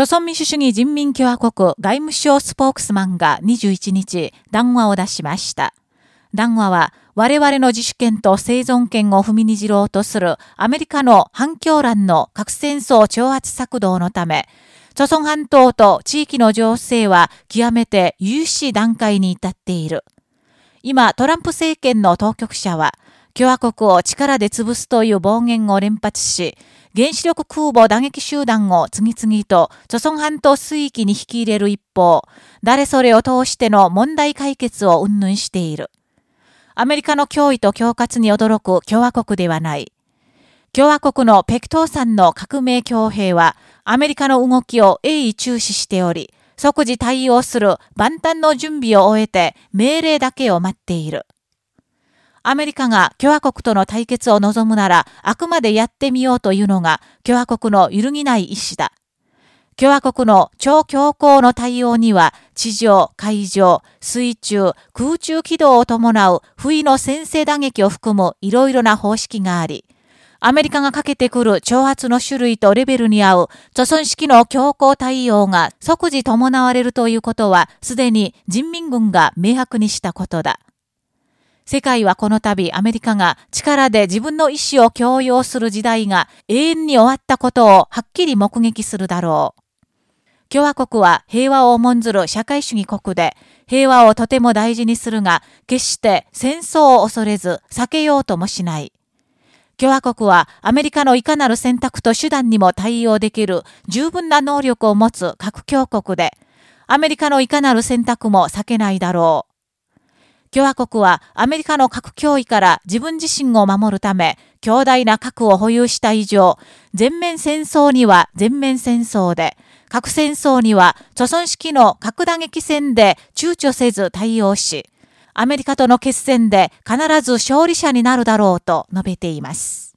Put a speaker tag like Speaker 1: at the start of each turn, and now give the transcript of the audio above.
Speaker 1: 朝鮮民主主義人民共和国外務省スポークスマンが21日談話を出しました。談話は我々の自主権と生存権を踏みにじろうとするアメリカの反響欄の核戦争挑発策動のため、朝鮮半島と地域の情勢は極めて有志段階に至っている。今、トランプ政権の当局者は、共和国を力で潰すという暴言を連発し、原子力空母打撃集団を次々と、著孫半島水域に引き入れる一方、誰それを通しての問題解決を云々している。アメリカの脅威と恐喝に驚く共和国ではない。共和国のペクトーさんの革命強兵は、アメリカの動きを鋭意注視しており、即時対応する万端の準備を終えて命令だけを待っている。アメリカが共和国との対決を望むなら、あくまでやってみようというのが共和国の揺るぎない意志だ。共和国の超強硬の対応には、地上、海上、水中、空中軌道を伴う不意の先制打撃を含むいろいろな方式があり、アメリカがかけてくる挑発の種類とレベルに合う、著存式の強硬対応が即時伴われるということは、すでに人民軍が明白にしたことだ。世界はこの度アメリカが力で自分の意思を強要する時代が永遠に終わったことをはっきり目撃するだろう。共和国は平和を重んずる社会主義国で、平和をとても大事にするが、決して戦争を恐れず避けようともしない。共和国はアメリカのいかなる選択と手段にも対応できる十分な能力を持つ核強国で、アメリカのいかなる選択も避けないだろう。共和国はアメリカの核脅威から自分自身を守るため、強大な核を保有した以上、全面戦争には全面戦争で、核戦争には、貯村式の核打撃戦で躊躇せず対応し、アメリカとの決戦で必ず勝利者になるだろうと述べています。